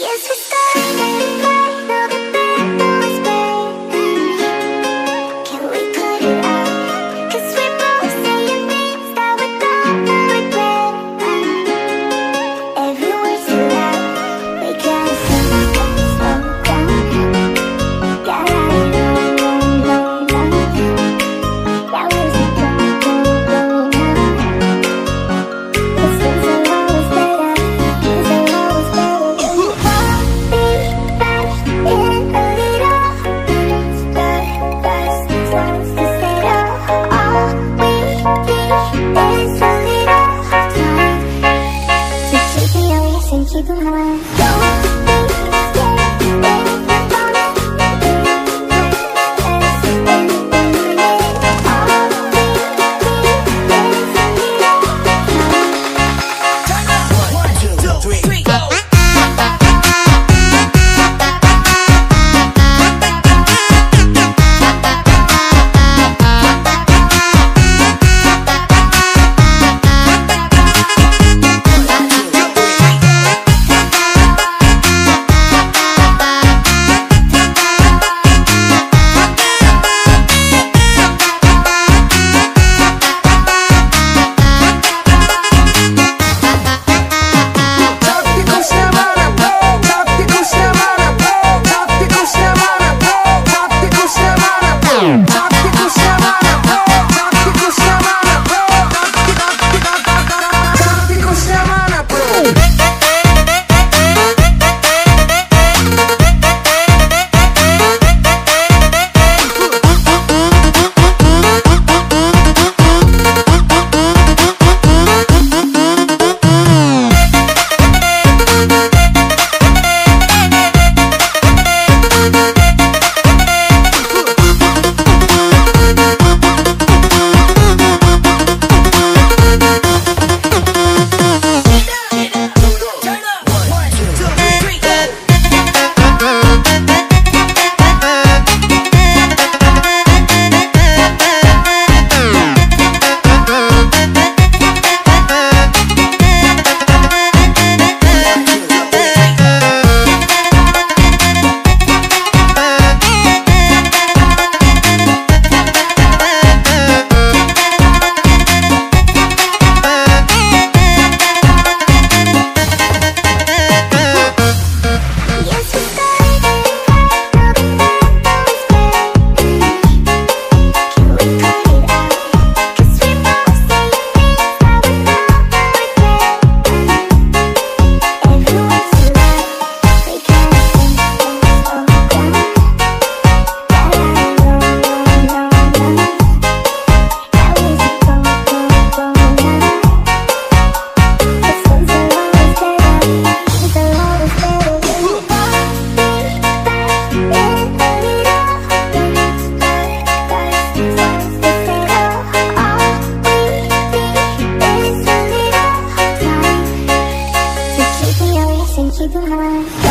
Yes, we started the night.